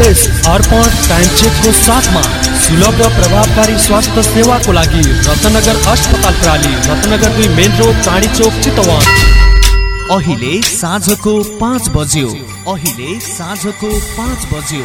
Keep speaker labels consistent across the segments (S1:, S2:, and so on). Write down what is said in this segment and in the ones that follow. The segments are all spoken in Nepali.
S1: यस अर्पण टाइम चेकको साथमा सुलभ र प्रभावकारी स्वास्थ्य सेवाको लागि रत्नगर अस्पताल प्राली रत्नगर दुई मेन रोड चाँडी चोक चितवन।
S2: अहिले साँझको पाँच बज्यो। अहिले साँझको पाँच बज्यो।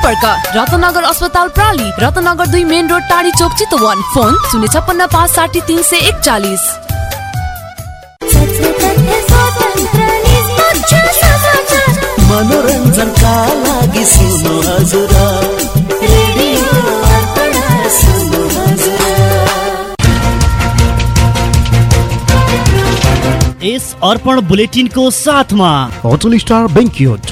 S3: सम्पर्क। रत्नगर अस्पताल प्राली रत्नगर दुई मेन रोड टाढी चोक चितवन। फोन शून्य छप्पन्न पाँच साठी तिन सय एकचालिस।
S4: मनोरञ्जनका लागि सुन्नु हजुर। रेडियो अर्पण सुन्नु हजुर
S5: यस अर्पण बुलेटिनको साथमा।
S6: होटल स्टार बेङ्क्युट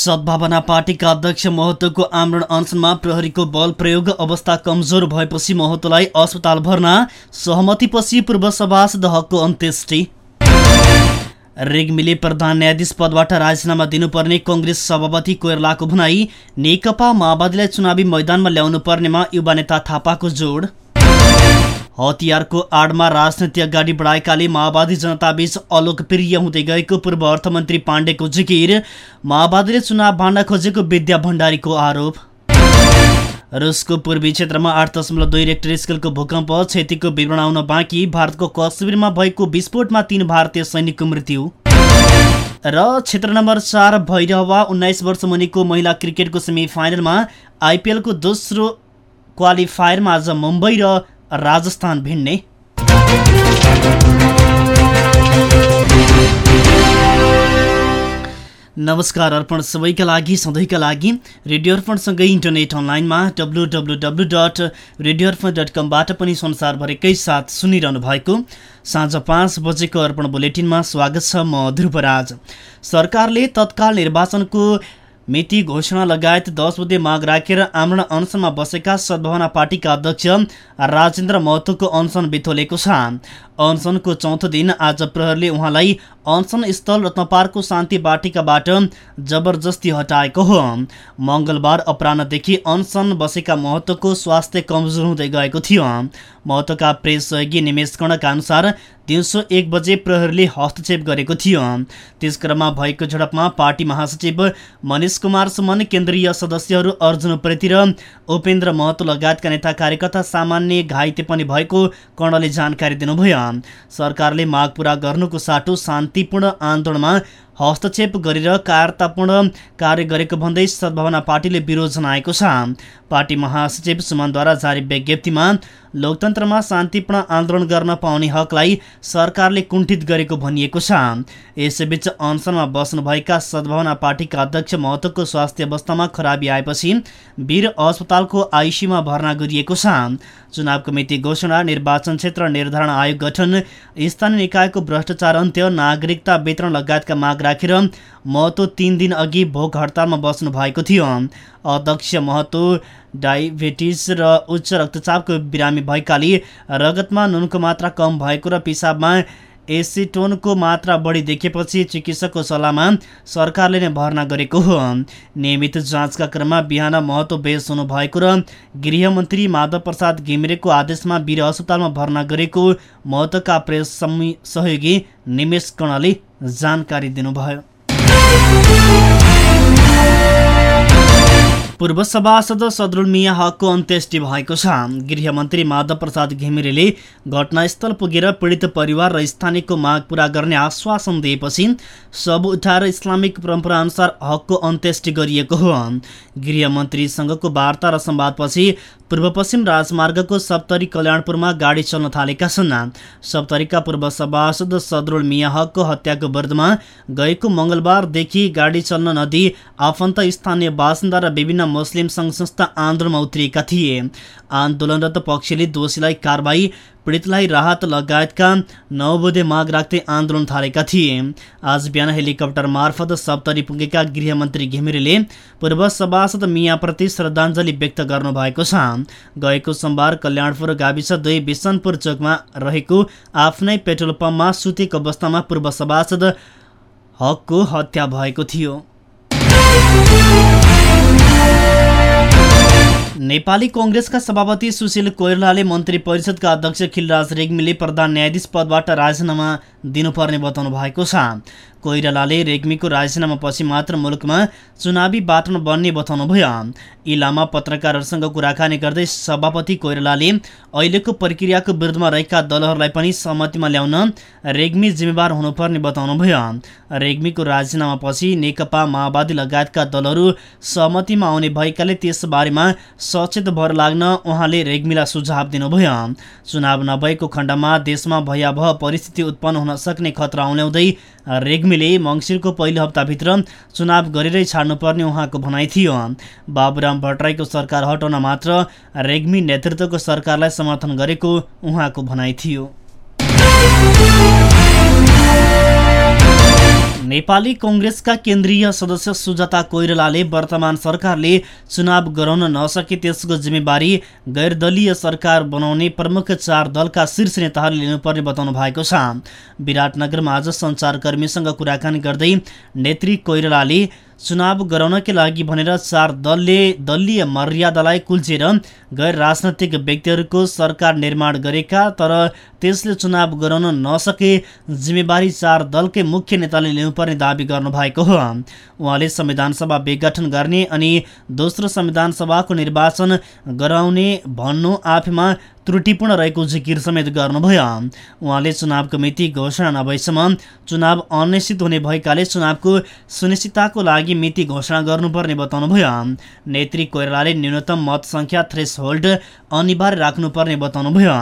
S5: सद्भावना पार्टीका अध्यक्ष महतोको आमरण अनसनमा प्रहरीको बल प्रयोग अवस्था कमजोर भएपछि महतोलाई अस्पताल भर्ना सहमतिपछि पूर्व सभासद हकको अन्त्येष्टि। रेग्मीले प्रधान न्यायाधीश पदबाट राजीनामा दिनुपर्ने कङ्ग्रेस सभापति कोइरलाको भनाई नेकपा माओवादीलाई चुनावी मैदानमा ल्याउनु पर्नेमा युवा नेता थापाको जोड। हतियारको आडमा राजनीति अगाडि बढाएकाले माओवादी जनताबीच अलोकप्रिय हुँदै गएको पूर्व अर्थमन्त्री पाण्डेको जिकिर माओवादीले चुनाव भाण्ड खोजेको विद्या भण्डारीको आरोप। रुसको पूर्वी क्षेत्रमा आठ दशमलव दुई रेक्टर स्केलको भूकम्प क्षतिको विवरण आउन बाँकी। भारतको कश्मीरमा भएको विस्फोटमा तीन भारतीय सैनिकको मृत्यु। र क्षेत्र नम्बर चार भैरहवा उन्नाइस वर्ष मुनिको महिला क्रिकेटको सेमी फाइनलमा आइपिएलको दोस्रो क्वालिफायरमा आज मुम्बई र राजस्थान भिड्ने नमस्कार अर्पण सबैका लागि सधैँका लागि रेडियो अर्पणसँगै इन्टरनेट अनलाइनमा W W W dot radio Arpan dot कमबाट पनि संसारभरिकै साथ सुनिरहनु भएको साँझ पाँच बजेको अर्पण बुलेटिनमा स्वागत छ म ध्रुवराज। सरकारले तत्काल निर्वाचनको मिति घोषणा लगायत दस बुधे माग राखेर आमरण अनसनमा बसेका सद्भावना पार्टीका अध्यक्ष राजेन्द्र महतोको अनसन बिथोलेको छ। अनसनको चौथो दिन आज प्रहरले उहाँलाई अनसन स्थल रत्नपारको शान्ति बाटिकाबाट जबरजस्ती हटाएको हो। मङ्गलबार अपरान्हदेखि अनसन बसेका महतोको स्वास्थ्य कमजोर हुँदै गएको थियो। महतोका प्रेस सहयोगी निमेश कर्णका अनुसार दिउँसो एक बजे प्रहरीले हस्तक्षेप गरेको थियो। त्यस क्रममा भएको झडपमा पार्टी महासचिव मनिष कुमार सुमन केन्द्रीय सदस्यहरू अर्जुन उप्रेती र उपेन्द्र महतो लगायतका नेता कार्यकर्ता सामान्य घाइते पनि भएको कर्णले जानकारी दिनुभयो। सरकारले माग पूरा गर्नुको साटो शान्तिपूर्ण आन्दोलनमा हस्तक्षेप गरेर कायरतापूर्ण कार्य गरेको भन्दै सद्भावना पार्टीले विरोध जनाएको छ। पार्टी महासचिव सुमनद्वारा जारी विज्ञप्तिमा लोकतन्त्रमा शान्तिपूर्ण आन्दोलन गर्न पाउने हकलाई सरकारले कुण्ठित गरेको भनिएको छ। यसैबीच अनसनमा बस्नुभएका सद्भावना पार्टीका अध्यक्ष महतोको स्वास्थ्य अवस्थामा खराबी आएपछि वीर अस्पतालको आइसियुमा भर्ना गरिएको छ। चुनावको मिति घोषणा निर्वाचन क्षेत्र निर्धारण आयोग गठन स्थानीय निकायको भ्रष्टाचार अन्त्य नागरिकता वितरण लगायतका माग राखेर महतो तिन दिन अघि भोक हडतालमा बस्नु भएको थियो। अध्यक्ष महतो डायबेटिस र उच्च रक्तचापको बिरामी भएकाले रगतमा नुनको मात्रा कम भएको र पिसाबमा एसिटोनको मात्रा बढी देखेपछि चिकित्सकको सल्लाहमा सरकारले नै भर्ना गरेको हो। नियमित जाँचका क्रममा बिहान महत्व बेस हुनुभएको र गृहमन्त्री माधव प्रसाद घिमिरेको आदेशमा वीर अस्पतालमा भर्ना गरेको महत्वका प्रेस सहयोगी निमेश कर्णले जानकारी दिनुभयो। पूर्व सभासद सदरुल मिया हकको अन्त्येष्टि भएको छ। गृहमन्त्री माधव प्रसाद घिमिरेले घटनास्थल पुगेर पीडित परिवार र स्थानीयको माग पूरा गर्ने आश्वासन दिएपछि सब उठाएर इस्लामिक परम्परा अनुसार हकको अन्त्येष्टि गरिएको हो। गृहमन्त्रीसँगको वार्ता र संवादपछि पूर्व पश्चिम राजमार्गको सप्तरी कल्याणपुरमा गाडी चल्न थालेका छन्। सप्तरीका पूर्व सभासद सदरुल मिया हकको हत्याको विरुद्धमा गएको मङ्गलबारदेखि गाडी चल्न नदी आफन्त स्थानीय बासिन्दा र विभिन्न मुस्लिम सङ्घ संस्था आन्दोलनमा उत्रिएका थिए। आन्दोलनरत पक्षले दोषीलाई कारवाही पीडितलाई राहत लगायतका नवबोधे माग राख्दै आन्दोलन थालेका थिए। आज बिहान हेलिकप्टर मार्फत सप्तरी पुगेका गृहमन्त्री घिमिरेले पूर्व सभासद मियाप्रति श्रद्धाञ्जली व्यक्त गर्नुभएको छ। गएको सोमबार कल्याणपुर गाविस दुई बिसनपुर चोकमा रहेको आफ्नै पेट्रोल पम्पमा सुतेको अवस्थामा पूर्व सभासद हकको हत्या भएको थियो। नेपाली कङ्ग्रेसका सभापति सुशील कोइरलाले मन्त्री परिषदका अध्यक्ष खिलराज रेग्मीले प्रधान न्यायाधीश पदबाट राजीनामा दिनुपर्ने बताउनु भएको छ। कोइरालाले रेग्मीको राजीनामापछि मात्र मुलुकमा चुनावी बाटो बन्ने बताउनुभयो यी लामा पत्रकारहरूसँग कुराकानी गर्दै सभापति कोइरालाले अहिलेको प्रक्रियाको विरुद्धमा रहेका दलहरूलाई पनि सहमतिमा ल्याउन रेग्मी जिम्मेवार हुनुपर्ने बताउनुभयो रेग्मीको राजीनामापछि नेकपा माओवादी लगायतका दलहरू सहमतिमा आउने भएकाले त्यसबारेमा सचेत भएर लाग्न उहाँले रेग्मीलाई सुझाव दिनुभयो। चुनाव नभएको खण्डमा देशमा भयावह परिस्थिति उत्पन्न हुन सक्ने खतरा औल्याउँदै रेग्मीले मङ्सिरको पहिलो हप्ताभित्र चुनाव गरेरै छाड्नुपर्ने उहाँको भनाइ थियो। बाबुराम भट्टराईको सरकार हटाउन मात्र रेग्मी नेतृत्वको सरकारलाई समर्थन गरेको उहाँको भनाइ थियो। नेपाली कङ्ग्रेसका केन्द्रीय सदस्य सुजाता कोइरालाले वर्तमान सरकारले चुनाव गराउन नसके त्यसको जिम्मेवारी गैरदलीय सरकार बनाउने प्रमुख चार दलका शीर्ष नेताहरूले लिनुपर्ने बताउनु भएको छ। विराटनगरमा आज सञ्चारकर्मीसँग कुराकानी गर्दै नेत्री कोइरालाले चुनाव गराउनकै लागि भनेर चार दलले दलीय मर्यादालाई कुल्चेर गैर राजनैतिक व्यक्तिहरूको सरकार निर्माण गरेका तर त्यसले चुनाव गराउन नसके जिम्मेवारी चार दलकै मुख्य नेताले लिनुपर्ने दावी गर्नुभएको हो। उहाँले संविधान सभा विघटन गर्ने अनि दोस्रो संविधान सभाको निर्वाचन गराउने भन्नु आफैमा त्रुटिपूर्ण रहेको जिकिर समेत गर्नुभयो। उहाँले चुनावको मिति घोषणा नभएसम्म चुनाव अनिश्चित हुने भएकाले चुनावको सुनिश्चितताको लागि मिति घोषणा गर्नुपर्ने बताउनुभयो। नेत्री कोइरालाले न्यूनतम मत सङ्ख्या थ्रेस होल्ड अनिवार्य राख्नुपर्ने बताउनुभयो।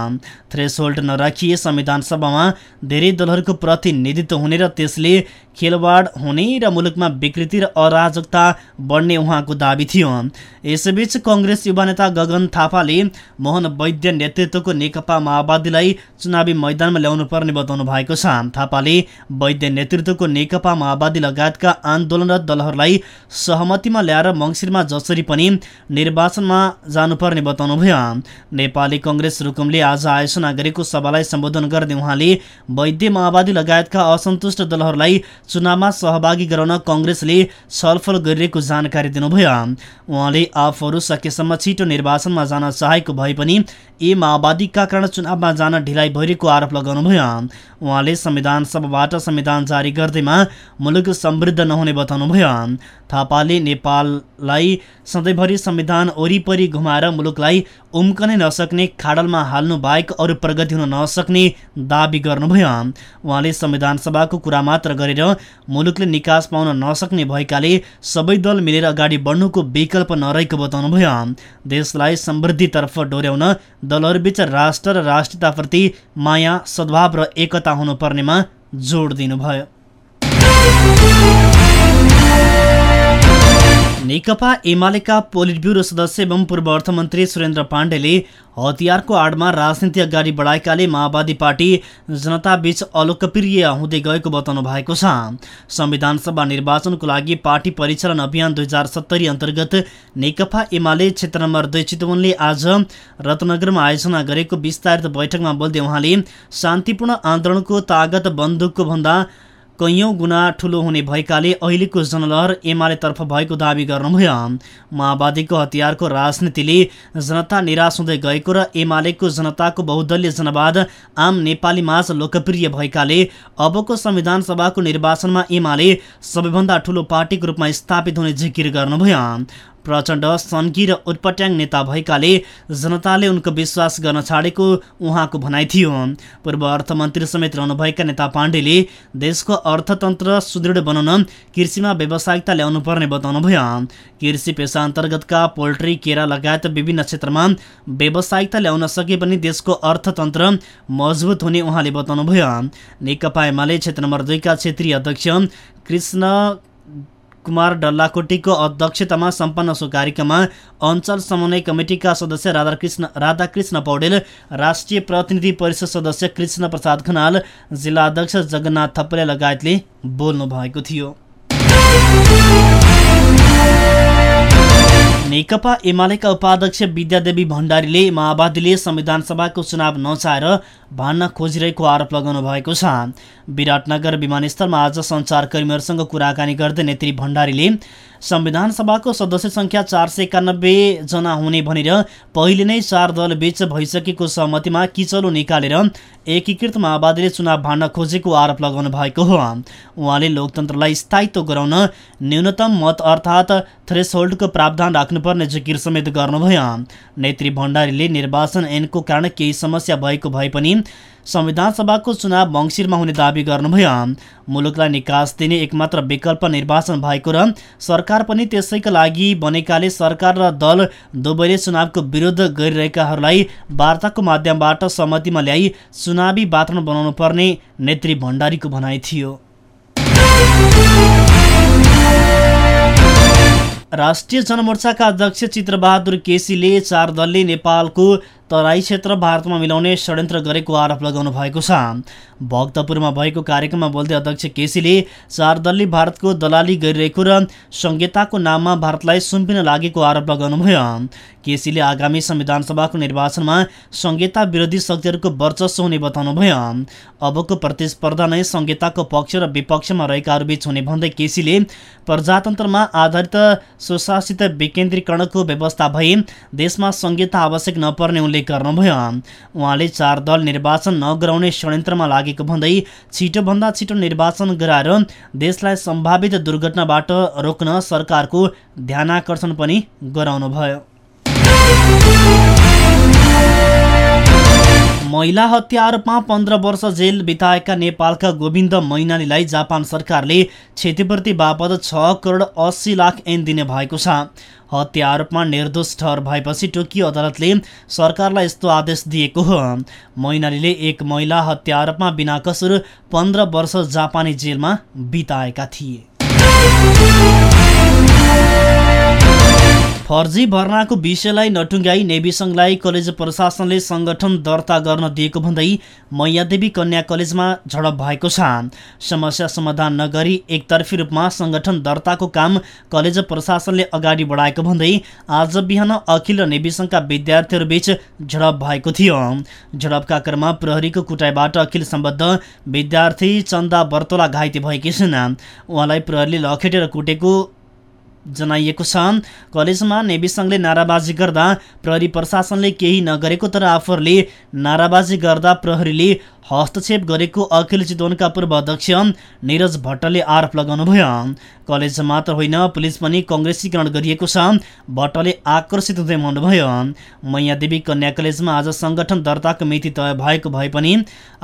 S5: थ्रेस होल्ड नराखिए संविधान सभामा धेरै दलहरूको प्रतिनिधित्व हुने र त्यसले खेलवाड हुने र मुलुकमा विकृति र अराजकता बढ्ने उहाँको दावी थियो। यसैबीच कङ्ग्रेस युवा नेता गगन थापाले मोहन वैद्य नेतृत्वको नेकपा माओवादीलाई चुनावी मैदानमा ल्याउनु पर्ने बताउनु भएको छ। थापाले वैद्य नेतृत्वको नेकपा माओवादी लगायतका आन्दोलनरत दलहरूलाई सहमतिमा ल्याएर मङ्सिरमा जसरी पनि निर्वाचनमा जानुपर्ने बताउनुभयो। नेपाली कङ्ग्रेस रुकुमले आज आयोजना गरेको सभालाई सम्बोधन गर्दै उहाँले वैद्य माओवादी लगायतका असन्तुष्ट दलहरूलाई चुनावमा सहभागी गराउन कङ्ग्रेसले छलफल गरिरहेको जानकारी दिनुभयो। उहाँले आफूहरू सकेसम्म छिटो निर्वाचनमा जान चाहेको भए पनि यी माओवादीका कारण चुनावमा जान ढिलाइ भइरहेको आरोप लगाउनुभयो। उहाँले संविधान सभाबाट संविधान जारी गर्दैमा मुलुक समृद्ध नहुने बताउनुभयो। थापाले नेपाललाई सधैँभरि संविधान वरिपरि घुमाएर मुलुकलाई उम्कनै नसक्ने खाडलमा हाल्नु बाहेक अरू प्रगति हुन नसक्ने दावी गर्नुभयो। उहाँले संविधान सभाको कुरा मात्र गरेर मुलुकले निकास पाउन नसक्ने भएकाले सबै दल मिलेर अगाडि बढ्नुको विकल्प नरहेको बताउनुभयो। देशलाई समृद्धितर्फ डोर्याउन दलहरूबीच राष्ट्र र राष्ट्रियताप्रति माया सद्भाव र एकता हुनुपर्नेमा जोड दिनुभयो। नेकपा एमालेका पोलिट ब्युरो सदस्य एवं पूर्व अर्थमन्त्री सुरेन्द्र पाण्डेले हतियारको आडमा राजनीति अगाडि बढाएकाले माओवादी पार्टी जनताबीच अलोकप्रिय हुँदै गएको बताउनु भएको छ। संविधान सभा निर्वाचनको लागि पार्टी परिचालन अभियान दुई हजार सत्तरी अन्तर्गत नेकपा एमाले क्षेत्र नम्बर दुई चितवनले आज रत्नगरमा आयोजना गरेको विस्तारित बैठकमा बोल्दै उहाँले शान्तिपूर्ण आन्दोलनको तागत बन्दुकको भन्दा कैयौँ गुणा ठुलो हुने भएकाले अहिलेको जनलहर एमालेतर्फ भएको दावी गर्नुभयो। माओवादीको हतियारको राजनीतिले जनता निराश हुँदै गएको र एमालेको जनताको बहुदलीय जनवाद आम नेपाली माझ लोकप्रिय भएकाले अबको संविधान सभाको निर्वाचनमा एमाले सबैभन्दा ठुलो पार्टीको रूपमा स्थापित हुने जिकिर गर्नुभयो। प्रचण्ड सन्की र उत्पट्याङ नेता भएकाले जनताले उनको विश्वास गर्न छाडेको उहाँको भनाइ थियो। पूर्व अर्थमन्त्री समेत रहनुभएका नेता पाण्डेले देशको अर्थतन्त्र सुदृढ बनाउन कृषिमा व्यावसायिकता ल्याउनु पर्ने बताउनुभयो कृषि पेसा अन्तर्गतका पोल्ट्री केरा लगायत विभिन्न क्षेत्रमा व्यावसायिकता ल्याउन सके पनि देशको अर्थतन्त्र मजबुत हुने उहाँले बताउनुभयो नेकपा एमाले क्षेत्र नम्बर दुईका क्षेत्रीय अध्यक्ष कृष्ण कुमार डल्लाकोटीको अध्यक्षतामा सम्पन्न सो कार्यक्रममा अञ्चल समन्वय कमिटिका सदस्य राधाकृष्ण राधाकृष्ण पौडेल राष्ट्रिय प्रतिनिधि परिषद सदस्य कृष्ण प्रसाद खनाल जिल्ला अध्यक्ष जगन्नाथ थप्पले लगायतले बोल्नु भएको थियो। नेकपा एमालेका उपाध्यक्ष विद्यादेवी भण्डारीले माओवादीले संविधान सभाको चुनाव नचाहेर भान्न खोजिरहेको आरोप लगाउनु भएको छ। विराटनगर विमानस्थलमा आज सञ्चारकर्मीहरूसँग कुराकानी गर्दै नेत्री भण्डारीले संविधान सभाको सदस्य सङ्ख्या चार सय एकानब्बे जना हुने भनेर पहिले नै चार दल बीच भइसकेको सहमतिमा किचलो निकालेर एकीकृत माओवादीले चुनाव भाड्न खोजेको आरोप लगाउनु भएको हो। उहाँले लोकतन्त्रलाई स्थायित्व गराउन न्यूनतम मत अर्थात् थ्रेसहोल्डको प्रावधान राख्नुपर्ने जिकिर समेत गर्नुभयो। नेत्री भण्डारीले निर्वाचन ऐनको कारण केही समस्या भएको भए पनि संविधान सभाको चुनाव मङ्सिरमा हुने दावी गर्नुभयो। मुलुकलाई निकास दिने एकमात्र विकल्प निर्वाचन भएको र सरकार पनि त्यसैका लागि बनेकाले सरकार र दल दुवैले चुनावको विरोध गरिरहेकाहरूलाई वार्ताको माध्यमबाट सहमतिमा ल्याई चुनावी वातावरण बनाउनु पर्ने नेत्री भण्डारीको भनाइ थियो। राष्ट्रिय जनमोर्चाका अध्यक्ष चित्रबहादुर केसीले चार दलले नेपालको तराई क्षेत्र भारतमा मिलाउने षड्यन्त्र गरेको आरोप लगाउनु भएको छ। भक्तपुरमा भएको कार्यक्रममा बोल्दै अध्यक्ष केसीले चार दलले भारतको दलाली गरिरहेको र संहिताको नाममा भारतलाई सुम्पिन लागेको आरोप लगाउनुभयो। केसीले आगामी संविधान सभाको निर्वाचनमा संहिता विरोधी शक्तिहरूको वर्चस्व हुने बताउनुभयो। अबको प्रतिस्पर्धा नै संहिताको पक्ष र विपक्षमा रहेकाहरूबीच हुने भन्दै केसीले प्रजातन्त्रमा आधारित सुशासित विकेन्द्रीकरणको व्यवस्था भई देशमा संहिता आवश्यक नपर्ने उनले उल्लेख गर्नुभयो। उहाँले चार दल निर्वाचन नगराउने षड्यन्त्रमा लागेको भन्दै छिटोभन्दा छिटो निर्वाचन गराएर देशलाई सम्भावित दुर्घटनाबाट रोक्न सरकारको ध्यानाकर्षण पनि गराउनुभयो। महिला हत्या आरोपमा पन्ध्र वर्ष जेल बिताएका नेपालका गोविन्द मैनालीलाई जापान सरकारले क्षतिपूर्ति बापत छ करोड अस्सी लाख एन दिने भएको छ। हत्या आरोपमा निर्दोष ठहर भएपछि टोकियो अदालतले सरकारलाई यस्तो आदेश दिएको हो। मैनालीले एक महिला हत्या आरोपमा बिना कसुर पन्ध्र वर्ष जापानी जेलमा बिताएका थिए। फर्जी भर्नाको विषयलाई नटुङ्गाई नेभी सङ्घलाई कलेज प्रशासनले सङ्गठन दर्ता गर्न दिएको भन्दै मैयादेवी कन्या कलेजमा झडप भएको छ। समस्या समाधान नगरी एकतर्फी रूपमा सङ्गठन दर्ताको काम कलेज प्रशासनले अगाडि बढाएको भन्दै आज बिहान अखिल र नेभी सङ्घका विद्यार्थीहरूबीच झडप भएको थियो। झडपका क्रममा प्रहरीको कुटाइबाट अखिल सम्बद्ध विद्यार्थी चन्दा बर्तोला घाइते भएकी छिन्। उहाँलाई प्रहरीले लखेटेर कुटेको जनाइएको छ कलेजमा नेभी सङ्घले नाराबाजी गर्दा प्रहरी प्रशासनले केही नगरेको तर आफूहरूले नाराबाजी गर्दा प्रहरीले हस्तक्षेप गरेको अखिल चितवनका पूर्व अध्यक्ष निरज भट्टले आरोप लगाउनुभयो। कलेज मात्र होइन पुलिस पनि कङ्ग्रेसीकरण गरिएको छ। भट्टले आकर्षित हुँदै भन्नुभयो मैयादेवी कन्या कलेजमा आज सङ्गठन दर्ताको मिति तय भएको भए पनि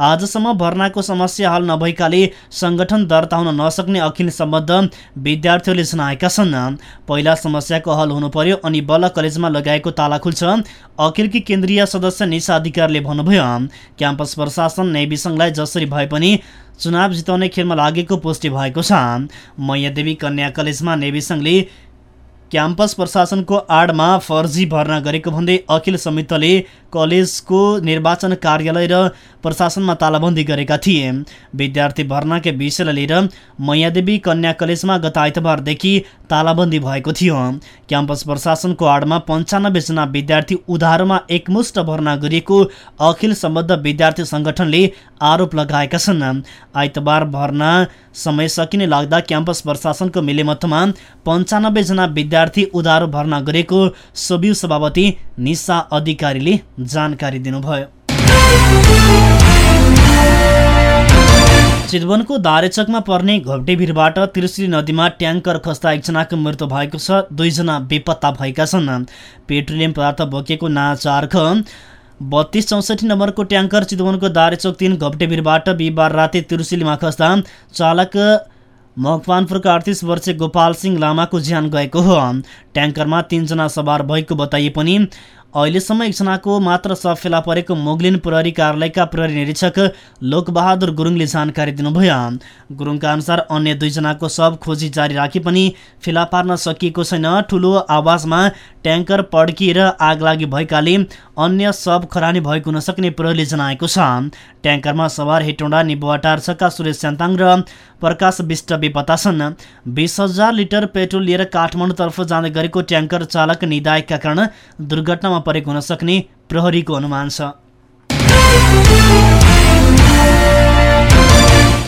S5: आजसम्म भर्नाको समस्या हल नभएकाले सङ्गठन दर्ता हुन नसक्ने अखिल सम्बद्ध विद्यार्थीहरूले जनाएका छन्। पहिला समस्याको हल हुनु पर्यो अनि बल कलेजमा लगाएको ताला खुल्छ। अखिलकी केन्द्रीय सदस्य निशा अधिकारीले भन्नुभयो क्याम्पस प्रशासन न्याय सङ्घलाई जसरी भए पनि चुनाव जिताउने खेलमा लागेको पुष्टि भएको छ। मैयादेवी कन्या कलेजमा नेवी सङ्घले क्याम्पस प्रशासनको आडमा फर्जी भर्ना गरेको भन्दै अखिल संयुक्तले कलेजको निर्वाचन कार्यालय र प्रशासनमा तालाबन्दी गरेका थिए। विद्यार्थी भर्नाकै विषयलाई लिएर मैयादेवी कन्या कलेजमा गत आइतबारदेखि तालाबन्दी भएको थियो। क्याम्पस प्रशासनको आडमा पन्चानब्बेजना विद्यार्थी उधारोमा एकमुष्ट भर्ना गरिएको अखिल सम्बद्ध विद्यार्थी सङ्गठनले आरोप लगाएका छन्। आइतबार भर्ना समय सकिने लाग्दा क्याम्पस प्रशासनको मिलेमतमा पन्चानब्बेजना विद्यार्थी उधारो भर्ना गरेको सोब्यू सभापति निशा अधिकारीले जानकारी दिनुभयो। चितवनको दारेचकमा पर्ने घोप्टेभिरबाट त्रिशुली नदीमा ट्याङ्कर खस्दा एकजनाको मृत्यु भएको छ दुईजना बेपत्ता भएका छन्। पेट्रोलियम पदार्थ बोकेको ना चार्ख बत्तीस चौसठी नम्बरको ट्याङ्कर चितवनको दारेचोक तिन घप्टेभिरबाट बिहिबार राति त्रिशुलीमा खस्दा चालक मकवानपुरका अडतिस वर्षीय गोपाल सिंह लामाको ज्यान गएको हो। ट्याङ्करमा तिनजना सवार भएको बताइए पनि अहिलेसम्म एकजनाको मात्र शव फेला परेको मोगलिन प्रहरी कार्यालयका प्रहरी निरीक्षक लोकबहादुर गुरुङले जानकारी दिनुभयो। गुरुङका अनुसार अन्य दुईजनाको शव खोजी जारी राखे पनि फेला पार्न सकिएको छैन। ठुलो आवाजमा ट्याङ्कर पड्किएर आग लागि भएकाले अन्य शव खरानी भएको हुन प्रहरीले जनाएको छ। ट्याङ्करमा सवार हेटौँडा निबुवाटार सुरेश स्यान्ताङ र प्रकाश विष्ट बेपत्ता छन्। बिस हजार लिटर पेट्रोल लिएर काठमाडौँतर्फ जाँदै गरेको ट्याङ्कर चालक निदायकका कारण दुर्घटनामा परेको हुन सक्ने प्रहरीको अनुमान छ।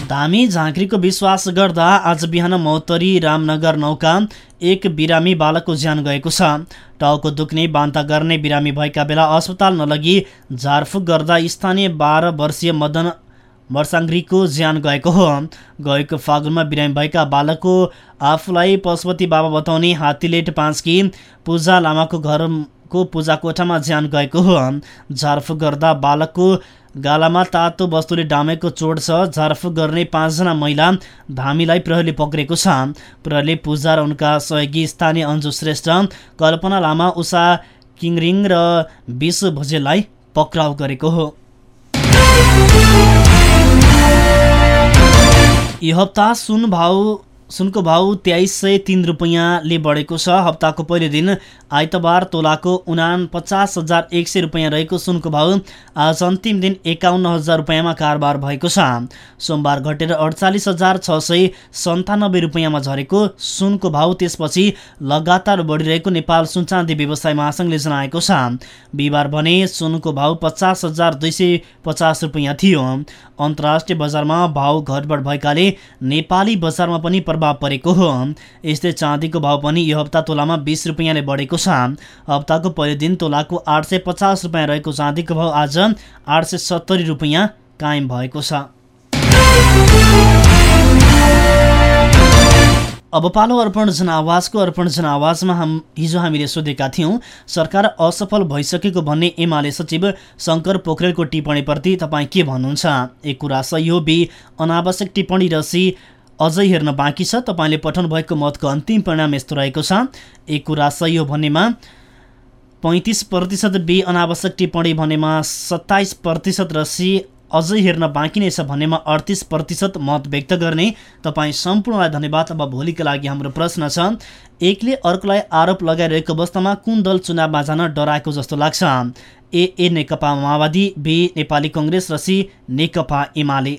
S5: धामी झाँक्रीको विश्वास गर्दा आज बिहान मौतरी रामनगर नौका एक बिरामी बालकको ज्यान गएको छ। टाउको दुख्ने बान्ता गर्ने बिरामी भएका बेला अस्पताल नलगी झारफुक गर्दा स्थानीय बाह्र वर्षीय मदन वर्साङ्ग्रीको ज्यान गएको हो। गएको फागुनमा बिरामी भएका बालकको आफूलाई पशुपति बाबा बताउने हात्तीलेट पाँचकी पूजा लामाको घरको पूजा कोठामा ज्यान गएको झारफुक गर्दा बालकको गालामा तातो वस्तुले डामेको चोट छ। झारफुक गर्ने पाँचजना महिला धामीलाई प्रहरीले पक्रेको छ। प्रहरीले पूजा र उनका सहयोगी स्थानीय अन्जु श्रेष्ठ कल्पना लामा उषा किङरिङ र विश्व भुजेललाई पक्राउ गरेको हो। यो हप्ता सुन भाउ सुनको भाउ तेइस सय तिन रुपियाँले बढेको छ। हप्ताको पहिलो दिन आइतबार तोलाको उना पचास हजार एक सय रुपियाँ रहेको सुनको भाउ आज अन्तिम दिन एकाउन्न हजार रुपियाँमा कारोबार भएको छ। सोमबार घटेर अडचालिस हजार छ सय सन्तानब्बे रुपियाँमा झरेको सुनको भाउ त्यसपछि लगातार बढिरहेको नेपाल सुनचाँदी व्यवसाय महासङ्घले जनाएको छ। बिहिबार भने सुनको भाउ पचास हजार दुई सय पचास रुपियाँ थियो। अन्तर्राष्ट्रिय बजारमा भाउ घटबड भएकाले नेपाली बजारमा पनि प्रभाव परेको हो। यस्तै चाँदीको भाव पनि यो हप्ता तोलामा बिस रुपियाँले बढेको छ। हप्ताको पहिलो दिन तोलाको आठ सय पचास रुपियाँ रहेको चाँदीको भाव आज आठ सय सत्तरी रुपियाँ कायम भएको छ। अब पालो अर्पण जनावाजको अर्पण जनावाजमा हाम हिजो हामीले सोधेका थियौँ सरकार असफल भइसकेको भन्ने एमाले सचिव शङ्कर पोखरेलको टिप्पणीप्रति तपाईँ के भन्नुहुन्छ? एक कुरा सही हो बी अनावश्यक टिप्पणी रसी अझै हेर्न बाँकी छ। तपाईँले पठाउनु भएको मतको अन्तिम परिणाम यस्तो रहेको छ। एक कुरा सही हो भन्नेमा पैँतिस प्रतिशत बी अनावश्यक टिप्पणी भनेमा सत्ताइस प्रतिशत र सी अझै हेर्न बाँकी नै छ भन्नेमा अडतिस प्रतिशत मत व्यक्त गर्ने। तपाईँ सम्पूर्णलाई धन्यवाद। अब भोलिका लागि हाम्रो प्रश्न छ एकले अर्कोलाई आरोप लगाइरहेको अवस्थामा कुन दल चुनावमा जान डराएको जस्तो लाग्छ? ए ए नेकपा माओवादी बी नेपाली कङ्ग्रेस र सी नेकपा एमाले।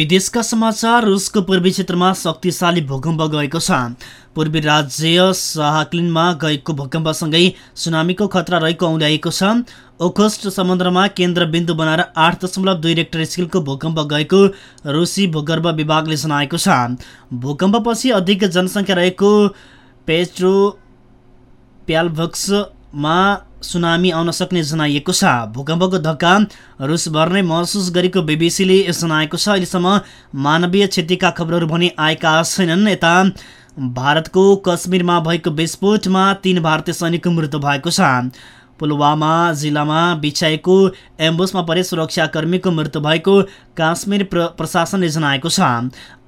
S5: विदेशका समाचार रुसको पूर्वी क्षेत्रमा शक्तिशाली भूकम्प गएको छ। पूर्वी राज्य साहाक्लिनमा गएको भूकम्पसँगै सुनामीको खतरा रहेको औल्याएको छ। ओखोस्ट समुद्रमा केन्द्रबिन्दु बनाएर आठ दशमलव दुई रेक्टर स्केलको भूकम्प गएको रुसी भूगर्भ विभागले जनाएको छ। भूकम्पपछि अधिक जनसङ्ख्या रहेको पेट्रो प्यालभक्समा सुनामी आउन सक्ने जनाइएको छ। भूकम्पको धक्का रुसभर नै महसुस गरेको बिबिसीले जनाएको छ। अहिलेसम्म मानवीय क्षतिका खबरहरू भने आएका छैनन्। यता भारतको कश्मीरमा भएको विस्फोटमा तीन भारतीय सैनिकको मृत्यु भएको छ। पुलवामा जिल्लामा बिछाएको एम्बुसमा परे सुरक्षाकर्मीको मृत्यु भएको काश्मीर प्र प्रशासनले जनाएको छ।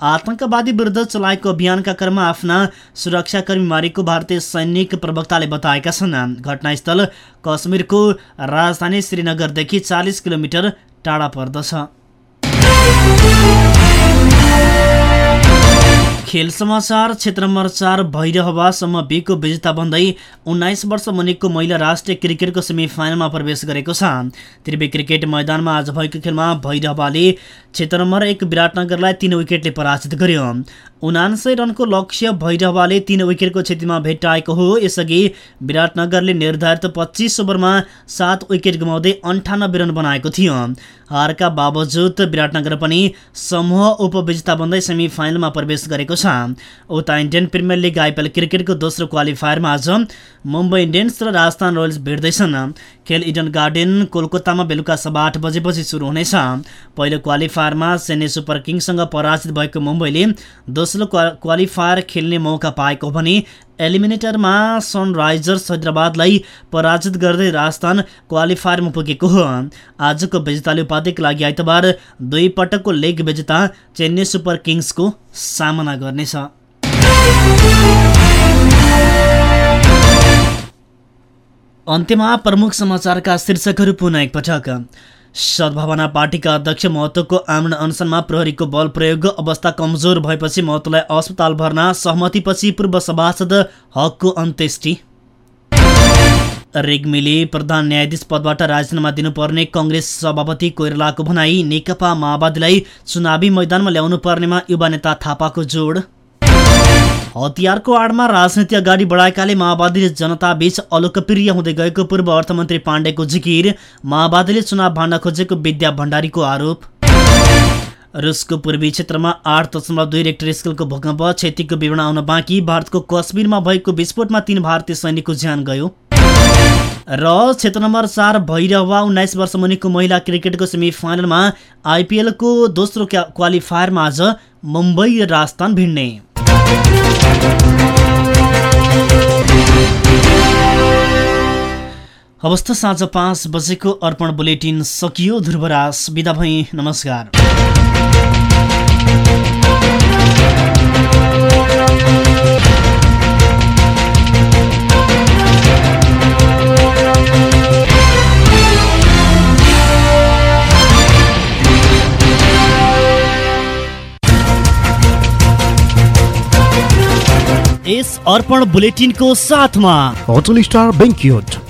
S5: आतंकवादी विरुद्ध चलाएको अभियानका क्रममा आफ्ना सुरक्षाकर्मी मारेको भारतीय सैनिक प्रवक्ताले बताएका छन्। घटनास्थल कश्मीरको राजधानी श्रीनगरदेखि चालिस किलोमिटर टाढा पर्दछ। खेल समाचार क्षेत्र नम्बर चार भैरहवासम्म बीको विजेता बन्दै उन्नाइस वर्ष मुनिको महिला राष्ट्रिय क्रिकेटको सेमी फाइनलमा प्रवेश गरेको छ। त्रिवे क्रिकेट मैदानमा आज भएको खेलमा भैरहवाले क्षेत्र नम्बर एक विराटनगरलाई तीन विकेटले पराजित गर्यो। उनान्सय रनको लक्ष्य भैरहवाले तीन विकेटको क्षतिमा भेट्टाएको हो। यसअघि विराटनगरले निर्धारित पच्चिस ओभरमा सात विकेट गुमाउँदै अन्ठानब्बे रन बनाएको थियो। हारका बावजुद विराटनगर पनि समूह उपविजेता बन्दै सेमी फाइनलमा प्रवेश गरेको छ। उता इन्डियन प्रिमियर लिग आइपिएल क्रिकेटको दोस्रो क्वालिफायरमा आज मुम्बई इन्डियन्स र राजस्थान रोयल्स भिड्दैछन् खेल इडन गार्डन कोलकातामा बेलुका सभा आठ बजेपछि सुरु हुनेछ। पहिलो क्वालिफायरमा चेन्नई सुपर किङ्ससँग पराजित भएको मुम्बईले दोस्रो क्वालिफायर खेल्ने मौका पाएको भने एलिमिनेटरमा सनराइजर्स हैदराबादलाई पराजित गर्दै राजस्थान क्वालिफायरमा पुगेको हो। आजको विजेताले उपाधिका लागि आइतबार दुई पटकको लेग विजेता चेन्नई सुपर किङ्सको सामना गर्नेछ। अन्त्यमा प्रमुख समाचारका शीर्षकहरू पुनः एकपटक सद्भावना पार्टीका अध्यक्ष महतोको आमरण अनसनमा प्रहरीको बल प्रयोग अवस्था कमजोर भएपछि महतोलाई अस्पताल भर्ना सहमतिपछि पूर्व सभासद हकको अन्त्येष्टि। रेग्मीले प्रधान न्यायाधीश पदबाट राजीनामा दिनुपर्ने कङ्ग्रेस सभापति कोइरालाको भनाई नेकपा माओवादीलाई चुनावी मैदानमा ल्याउनु पर्नेमा युवा नेता थापाको जोड। हतियारको आडमा राजनीति अगाडि बढाएकाले माओवादीले जनताबीच अलोकप्रिय हुँदै गएको पूर्व अर्थमन्त्री पाण्डेको जिकिर माओवादीले चुनाव भाण्ड खोजेको विद्या भण्डारीको आरोप। रुसको पूर्वी क्षेत्रमा आठ दशमलव दुई रेक्टर स्केलको भूकम्प क्षतिको विवरण आउन बाँकी भारतको कश्मीरमा भएको विस्फोटमा तीन भारतीय सैनिकको ज्यान गयो। र क्षेत्र नम्बर चार भैरवा उन्नाइस वर्ष मुनिको महिला क्रिकेटको सेमी फाइनलमा आइपिएलको दोस्रो क्वालिफायरमा आज मुम्बई र राजस्थान भिड्ने। अवस्था साँझ पाँच बजेको अर्पण बुलेटिन सकियो ध्रुवराज। बिदा भई नमस्कार। यस अर्पण बुलेटिनको साथमा
S6: होटल स्टार बेङ्क्युट